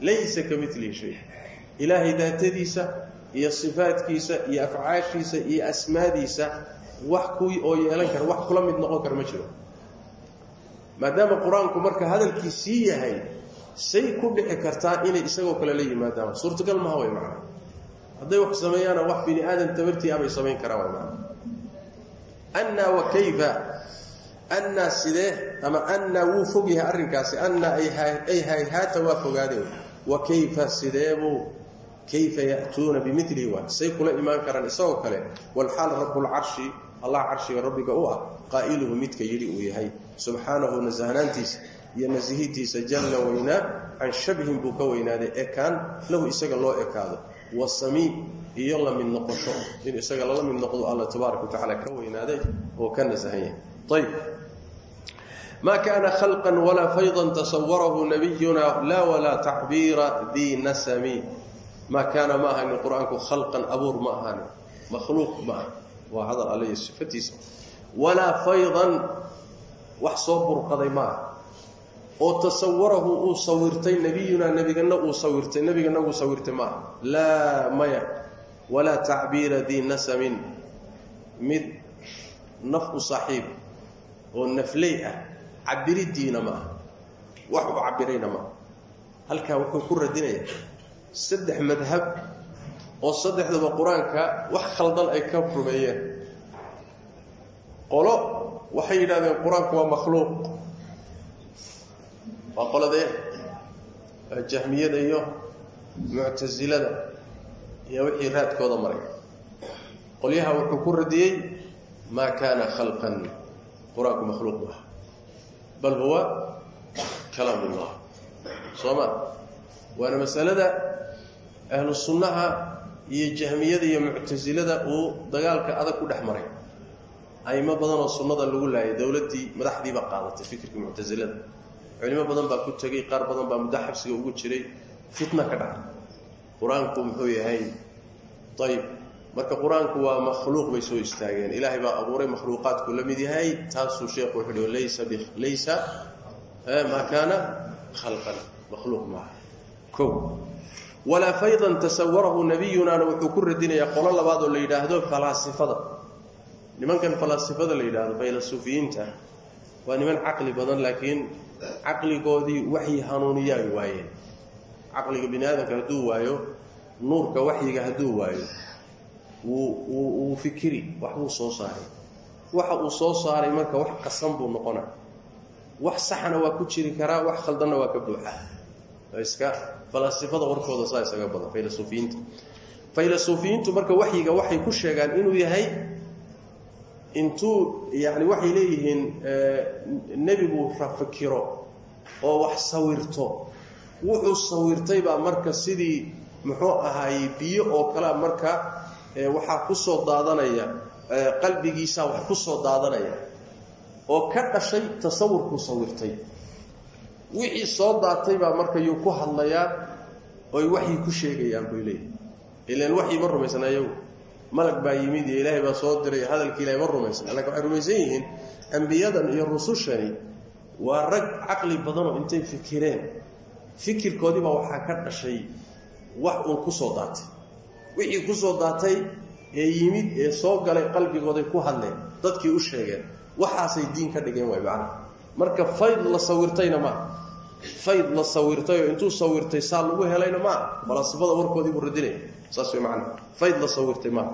[SPEAKER 1] laysa ka shay. Ilaahay daatadiisa iyo sifaadkiisa iyo afcaashiisa iyo asmaadiisa wax kuwii oo yeelan kara wax kula mid noqon kara ma jiro maadaama qur'aanku marka hadalkiisii yahay say ku dhici kartaa inay isagoo kale la yimaadaan. Suurtagal maha way macna hadday wax sameeyaana wax bini aadan tabartii abay samayn karaan way macna annaa wa kayfa? Annaa sidee ama annaa wuu fog yahay arrinkaasi. Annaa ay hayhaata waa fogaade. Wa kayfa sideebuu kayfa ya'tuuna bimilihi waa say kula imaan karaan isagoo kale. Walxaal rabbulcarshi allah carshiga rabbiga u ah qaa'iluhu midka yidhi uu yahay subxaanahu nasahnaantiisa iyo nasihidiisa jalla weynaa can shabhin buu ka weynaaday ekaan lahu isaga loo ekaado. Wa samii iyo la mid noqosho. In isaga lala mid noqdo alla tabaaraka wa tacaala ka oo ka nasahan yahay. Ma kaana khalqan walaa faydan tasawarahu nabiyuna laa walaa tacbiira dii nasami. Ma kaana ma ahanin qur'aanku khalqan abuur ma ahaanin makhluuq ma ah waa hadal alle iyo faydan wax soo burqaday ma ah oo tasawarahu uu sawirtay nebiyunaa nebigana uu sawirtay nebigana uu sawirtay ma ah laa maya walaa tacbiira dii nasamin. Mid naf u saaxiib oo nafley ah cabiridiina ma ah wax uu cabirayna ma ah halkaa wuxuu ku radinayaa saddex madhab oo saddexdaba qur'aanka wax khaldan ay ka rumeeyeen. Qolo waxay yidhahdeen qur'aanku waa makhluuq. Waa qoladee. Jahmiyada iyo muctasilada iyo wixii raadkooda maray. Qolyaha wuxuu ku radiyey maa kaana khalqan. Qur'aanku makhluuq maaha bal huwa kalaam ullah soo ma? Waana masalada ahlu sunnaha iyo jahmiyada iyo muctasilada uu dagaalka adag ku dhex maray aimo badan oo sunnada lagu laayay dowladdii madaxdiiba qaadatay fikirka muctasilada culimo badan baa ku tegey qaar badan baa muddo xabsiga ugu jiray fitna ka dhacay qur'aanku muxuu yahay? Ayib marka qur'aanku waa makhluuq bay soo istaageen. Ilaahay baa abuuray makhluuqaadku la mid yahay taasuu sheekhu wuxuu hi laysa maa kaana khalqan. Makhluuq maaha kow. Walaa faydan tasawarahu nabiyunaana wuxuu ku radinayaa qolo labaad oo la yidhaahdo falaasifada nimankan falaasifada la yidhaahdo faylasuufiyiinta waa niman caqli badan laakiin caqligoodii waxyi hanuuniya ay waayeen caqliga bini aadamka hadduu waayo nuurka waxyiga hadduu waayo wuu fikiri wax buu soo saaray. Waxa uu soo saaray marka wax qasan buu noqona. Wax saxna waa ku jiri karaa wax khaldanna waa ka buuxaa iska falaasifada warkooda saa isaga badan faylasuufiyiinta faylasuufiyiintu marka waxyiga waxay ku sheegaan inuu yahay intuu yani waxay leeyihiin nebigu rafakiro oo wax sawirto. Wuxuu sawirtay baa marka sidii muxuu ahaayey biyo oo kalea marka waxaa ku soo daadanaya qalbigiisaa wax ku soo daadanaya. Oo ka dhashay tasawurkuu sawirtay. Wixii soo daatay baa marka yuu ku hadlayaa oy waxyi ku sheegayaan bay leeyihiin ilan waxyi ma rumaysana malag baa yimid iyo ilaahay baa soo diray hadalkii ilahay ma rumaysan laakin waxay rumaysan yihiin ambiyadan iyo rusushani waa rag caqli badanoo intay fikireen. Fikirkoodiibaa waxaa ka dhashay wax uun ku soo daatay. Wixii ku soo daatay ee yimid ee soo galay qalbigooday ku hadleen dadkii u sheegeen waxaasay diin ka dhigeen waay macana marka fayd la sawirtayna maa fayd la sawirtayoo intuu sawirtay saa lagu helayna maa falaasifada warkoodii buu radinaya. Saas way macana fayd la sawirtay maa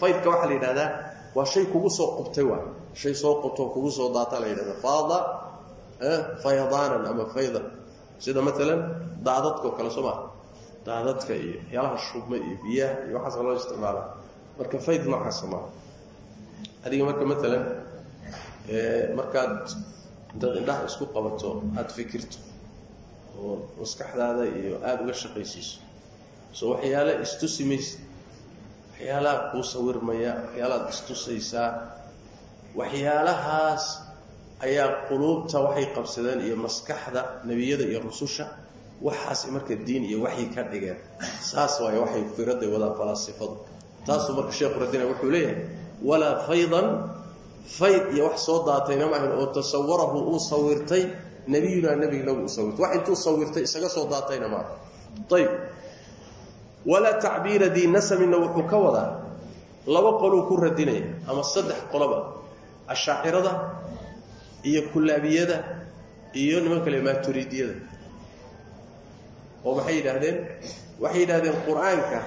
[SPEAKER 1] faydka waxaa la yidhahdaa waa shay kugu soo qubtay waay shay soo qubtoo kugu soo daataa la yidhahda faada faydaanan ama faydan sida maalan daadadkao kale soo maa daadadka iyo waxyaalaha shubma iyo biyaha iyo waxaasa loo isticmaala marka fayd noocaasa maaha adiga marka maalan markaad intaad isku qabato aada fikirto oo maskaxdaada iyo aada uga shaqaysiiso. Soo waxyaala istusi maysa waxyaalaha kuu sawirmaya waxyaalaad istusaysaa waxyaalahaas ayaa quluubta waxay qabsadeen iyo maskaxda nebiyada iyo rususha waxaas marka diin iyo waxay ka dhigeen. Saas waay waxay firaday wadaan falaasifadu. Taasuu marka sheekhu radina wuxuu leeyahay walaa faydan fayd iyo wax soo daatayna maahan oo tasawarahu uu sawirtay nebiyunaa nebignagu uu sawirtay. Wax intuu sawirtay isaga soo daatayna maaha ayb walaa tacbiira dii nasamina wuxuu ka wadaa laba qoluu ku radinaya ama saddex qoloba. Ashaacirada iyo kulaabiyada iyo niman kale maaturidiyada. Oo maxay yidhaahdeen? Waxay yidhahdeen qur'aanka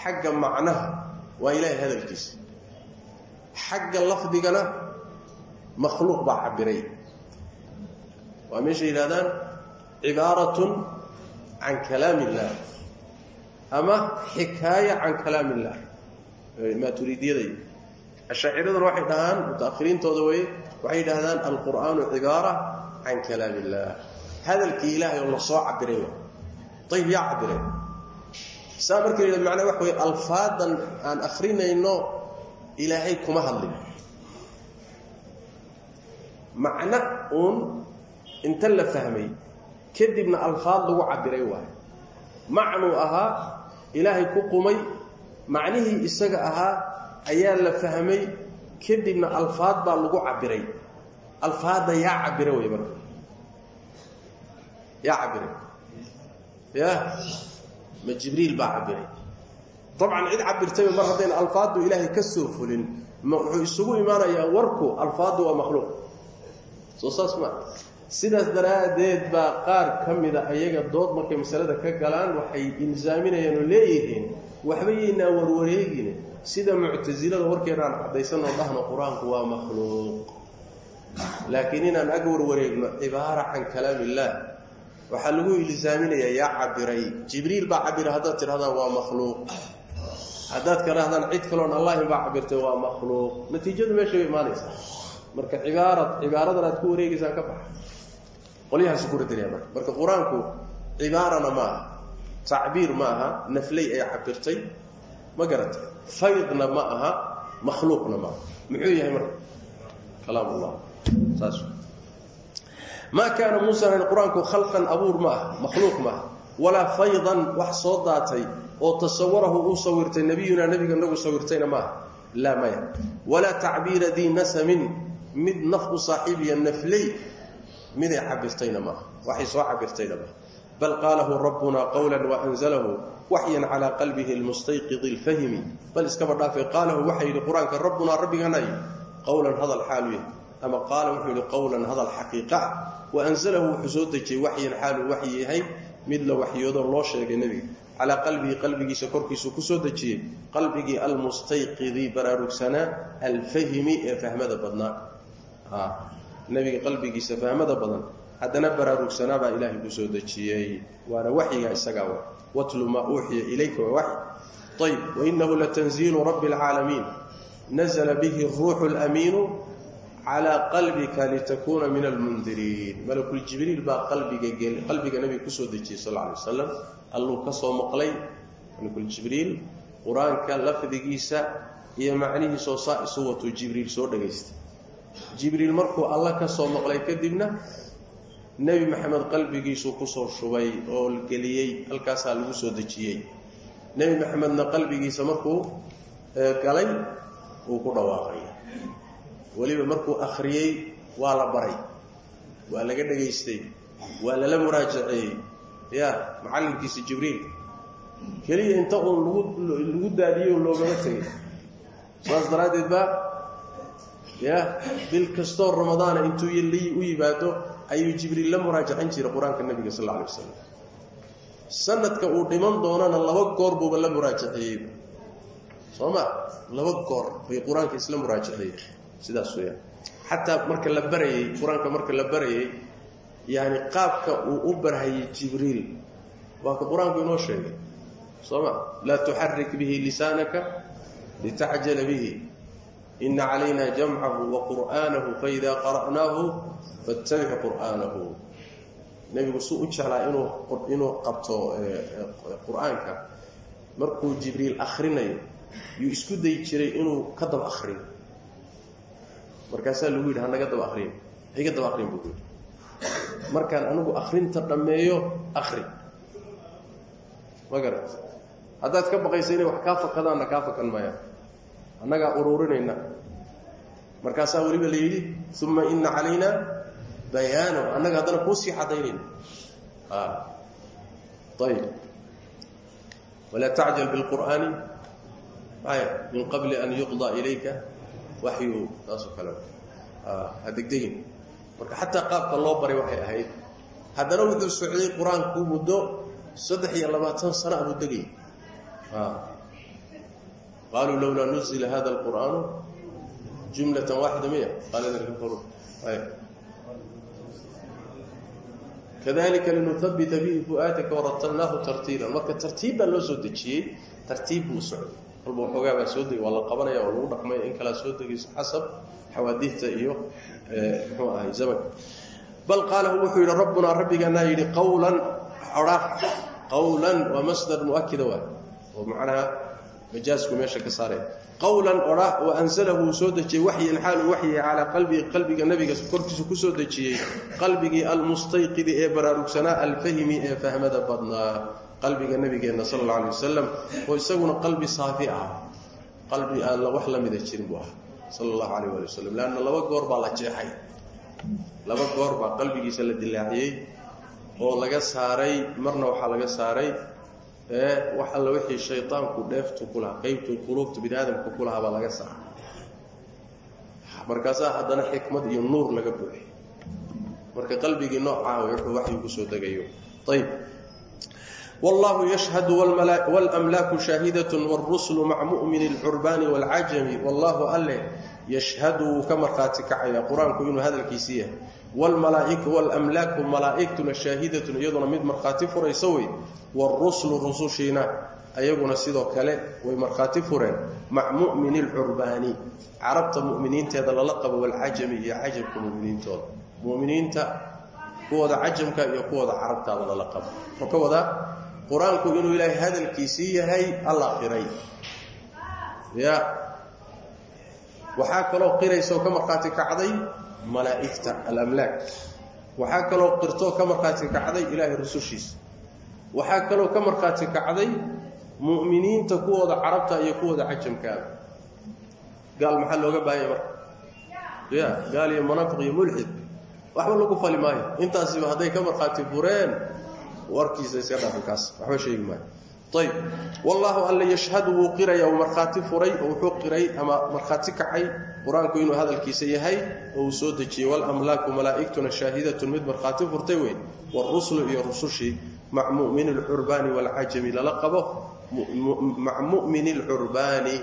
[SPEAKER 1] xagga macnaha waa ilaahay hadalkiisa. Xagga lafdigana makhluuq baa cabiray waa meeshay yidhahdaan cibaaratun can kalaam illah ama xikaaya can kalaam illah maaturidiyada ashaaciraduna waxay dhahaan mutaakhiriintooda weye waxay yidhaahdaan alqur'aanu cibaara can kalaam illah hadalkii ilaahay oo la soo cabiray ayb yaa cabireen saa marka la macnaa waxa wey alfaadan aan akrinayno ilaahay kuma hadlin. Macno uun inta la fahmay kadibna alfaad lagu cabiray waayo macnuu ahaa ilaahay ku qumay macnihii isaga ahaa ayaa la fahmay kadibna alfaad baa lagu cabiray alfaadda yaa cabira wey marka. Yaa cabiray ya ma jibriil baa cabiray dabcan cid cabirtayba mar haddayna alfaaddu ilaahay ka soo fulin wuxuu isugu imaanayaa warku alfaaddu waa makhluuq. Soo saas ma sidaas daraaddeed baa qaar ka mida ayaga dood markay masalada ka galaan waxay ilsaaminayaan oo leeyihiin waxba yaynaa warwareegine. Sida muctasilada warkeenaan caddaysanoo dhahno qur'aanku waa makhluuq. Laakiin inaan ag warwareegno cibaara can kalaam illaah waxaa lagu ilsaaminayaa yaa cabiray jibriil baa cabira haddaad tidhahdaan waa makhluuq. Haddaad ka dhahdaan cid kaloon allahin baa cabirtay waa makhluuq. Natiijadu meesha bay imaanaysaa. Marka cibaarad cibaaradan aad ku wareegaysaan ka baxa qolyahaas ku radinaya marka marka qur'aanku ma aha. Tacbiir ma ay cabirtay ma garatay faydna ma makhluuqna ma muxuu yahay marka? Kalaam ullah saas. Maa kaana muusan ahayn qur'aanku khalqan abuur ma makhluuq ma aha. Faydan wax oo tasawarahu uu sawirtay nebiyunaa nebiga nagu sawirtayna maaha laa maya. Walaa tacbiira dii nasamin. Mid naf u saaxiibiya nafley miday cabirtayna maaha waxay soo cabirtayna maaha bal qaalahu rabbuna qawla waanzalahu waxyan calaa qalbihi lmustayqidi اlfahimi bal iskaba dhaafay qaalahu waxa yidhi qur'aanka rabbunaa rabbigana yidhi qowlan ama qaala wuxuu yidhi qowlan hadal xaqiiqa ah. Waanzalahu wuxuu soo dejiyey waxyan xaalu waxyi mid la waxyoodo loo sheegay nebiga. Calaa qalbihi qalbigiisa korkiisuu ku soo dejiyey qalbigii almustayqidi baraarugsanaa alfahimi ee fahmada badnaa nebiga qalbigiisa fahmada badan haddana baraarugsanaa baa ilaahay ku soo dejiyey. Waana waxyiga isagaa wa watlu maa uuxiya ilayka waa waxy ayb wainahu latanziilu rabbi اlcaalamiin nazla bihi ruuxu اlamiinu calaa qalbika litakuuna min almundiriin malakuljibriil baa qalbiga qalbiga nebiga ku soo dejiyey sal alay wasalam alluu ka soo maqlay malakuljibriil qur'aanka lafdigiisa iyo macnihiisoo saa isu watuu jibriil soo dhagaystay jibriil markuu alla ka soo maqlay kadibna nebi maxamed qalbigiisuu ku soo shubay oo geliyey halkaasaa lagu soo dejiyey. Nebi maxamedna qalbigiisa markuu galay wuu ku dhawaaqay. Weliba markuu akhriyey waa la baray. Waa laga dhegaystay waa lala muraajaceeyey ya macallinkiisa jibriil keliya inta uun lagu daadiyey oo loogama tegay saas daraaddeed baa ya bil kastoo ramadaana intuu u yimaado ayuu jibriil la muraajacin jiray qur'aanka nebiga sal alay sanadka uu dhiman doonana laba goor buuba la muraajaceeyey soo ma laba goor bay qur'aanka isla muraajaceeyey sidaas weyaan xataa marka la barayey qur'aanka marka la barayey yani qaabka uu u barhayay jibriil waa ka qur'aanku inoo sheegay. Soo ma laa tuxarik bihi lisaanaka litacjala bihi ina calayna jamcahu wa qur'aanahu faida qara'naahu fattabic qur'aanahu nebigu suu u jeclaa inuu qabto qur'aanka markuu jibriil akhrinayo yuu isku dayi jiray inuu ka daba akhriyo markaasaa lagu yidhi hanaga daba akriyo iga daba akrin buu markaan anigu akrinta dhammeeyo akri ma garat ka baqaysa inay wax kaa fakadaanna kaa fakan maayaan annagaa uruurinayna markaasaa weliba la yidhi uma ina calayna bayaano annaga haddana kuusii cadaynayna ayb walaa tacjal biاlqur'aani ay min qabli an yuqda ilayka waxyu taasoo kale. Hadegdegin marka xataa qaabka loo baray waxay ahayd. Haddana wuxuu socday qur'aanku muddo saddex iyo labaatan sana abuu degay qaaluu lowlaa nuzila hada alqur'aanu jumlatan waaxida miya kadalika linuhabita bihi fu'aadaka waratalnaahu tartiilan marka tartiib baa loo soo dejiyey tartiib buu socday walba waxoogaa baa soo degay waa la qabanaya oo lagu dhaqmaya in kalaa soo degayso xasab xawaadiidta iyo muxuu ahay zamanka bal qaalahu wuxuu yidhi rabbunaa rabbiganaa yidhi qawlan odhah qawlan waa masdar muakida waay oo macnaha majaasku meesha ka saaraya qawlan odhah wa anzalahu uu soo dejiyey waxyan xaal uu waxyay calaa qalbii qalbiga nabiga korkiisa ku soo dejiyey qalbigii almustayqidi ee baraarugsanaa alfahimi ee fahmada badnaa. Qalbiga nabigeenna sal alla alay wasalam oo isaguna qalbi saafi ah. Qalbi aan wax la mida jirin buu ahaa sala allahu calayh waali wasalam leanna laba goor baa la jeexay. Laba goor baa qalbigiisa la dilaaciyey oo laga saaray marna waxaa laga saaray wax alla wixii shaydaanku dheeftu ku lahaa qeybtuu quluubta bini aadamka ku lahaa laga saaray markaasaa haddana xikmad iyo nuur laga buuxay marka qalbigii noocaa wuxuu waxyu ku soo degayo ayb wallahu yashhadu wاlmlaaku shaahidaة wاlruslu maca mu'min اlcurbaani wاlcajami wallahu alle yashhadu wuu ka markhaati kacaya qur-aanku inuu hadalkiisii yahay wlmalaaika wاlmlaaku malaa'igtuna shaahidatun iyaduna mid markhaati furaysa wey wاlruslu rusushiina ayaguna sidoo kale way markhaati fureen maca mu'mini اlcurbaani carabta mu'miniinteeda lala qabo wاlcajami iyo cajamka muminiintooda muminiinta kuwooda cajamka iyo kuwooda carabtaada lala qabo wuxuu ka wadaa qur'aanku inuu ilaahay hadalkiisii yahay alla qiray. Ya. Waxaa kaloo qiraysoo ka markhaati kacday malaa'igta alamlaak. Waxaa kaloo qirtoo ka markhaati kacday ilaahay rusushiisa waxaa kaloo ka markhaati kacday mu'miniinta kuwooda carabta iyo kuwooda cajamkaaba gaal maxaa looga baahanya marka ya gaal iyo munaafiq iyo mulxid waxba lagu fali maayo. Intaasiba hadday ka markhaati fureen warkiisa iska dhaafan kaas. Waxba sheegi maayo. Ayb wallaahu alla yashhadu wuu qiraya uu markhaati furay oo wuxuu qiray ama markhaati kacay qur'aanku inuu hadalkiisa yahay oo uu soo dejiyey walamlaaku malaa'igtuna shaahidatun mid markhaati furtay wey waalrusulu iyo rusushii maca mu'mini alcurbaani waalcajami lala qabo. Maca mu'mini alcurbaani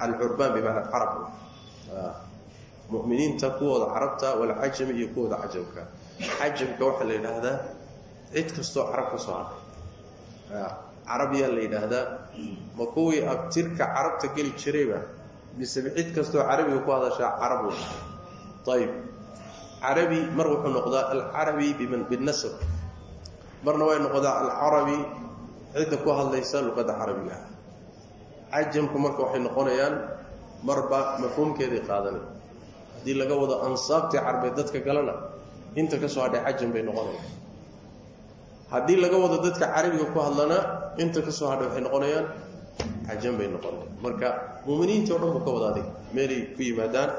[SPEAKER 1] alcurbaan bimacna carab. Muminiinta kuwooda carabta walcajami iyo kuwooda cajamka. Cajamka waxaa la yidhaahdaa cid kastoo carab ka soo hadhay carabiyaa la yidhaahdaa ma kuwii abtirka carabta geli jirayba bisebe cid kastoo carabiga ku hadashaa carab ayib carabi mar wuxuu noqdaa alcarabi binasab. Marna way noqdaa alcarabi cidda ku hadlaysa luqadda carabiga. Ah cajamku marka waxay noqonayaan marba mafhuumkeeday qaadanay haddii laga wado ansaabtii carbeed dadka galana inta ka soo hadhay cajam bay noqonayaan haddii laga wado dadka carabiga ku hadlana inta ka soo hadhay waxay noqonayaan cajam bay noqonayaan. Marka muminiintii o dhan buu ka wada meelay ku yimaadaan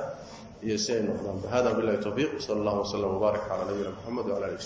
[SPEAKER 1] iyo si ay noqdaan. Hada bilahi tawfiiq sal allah wslam wbaarak calaa nabiyina mxamed wala ali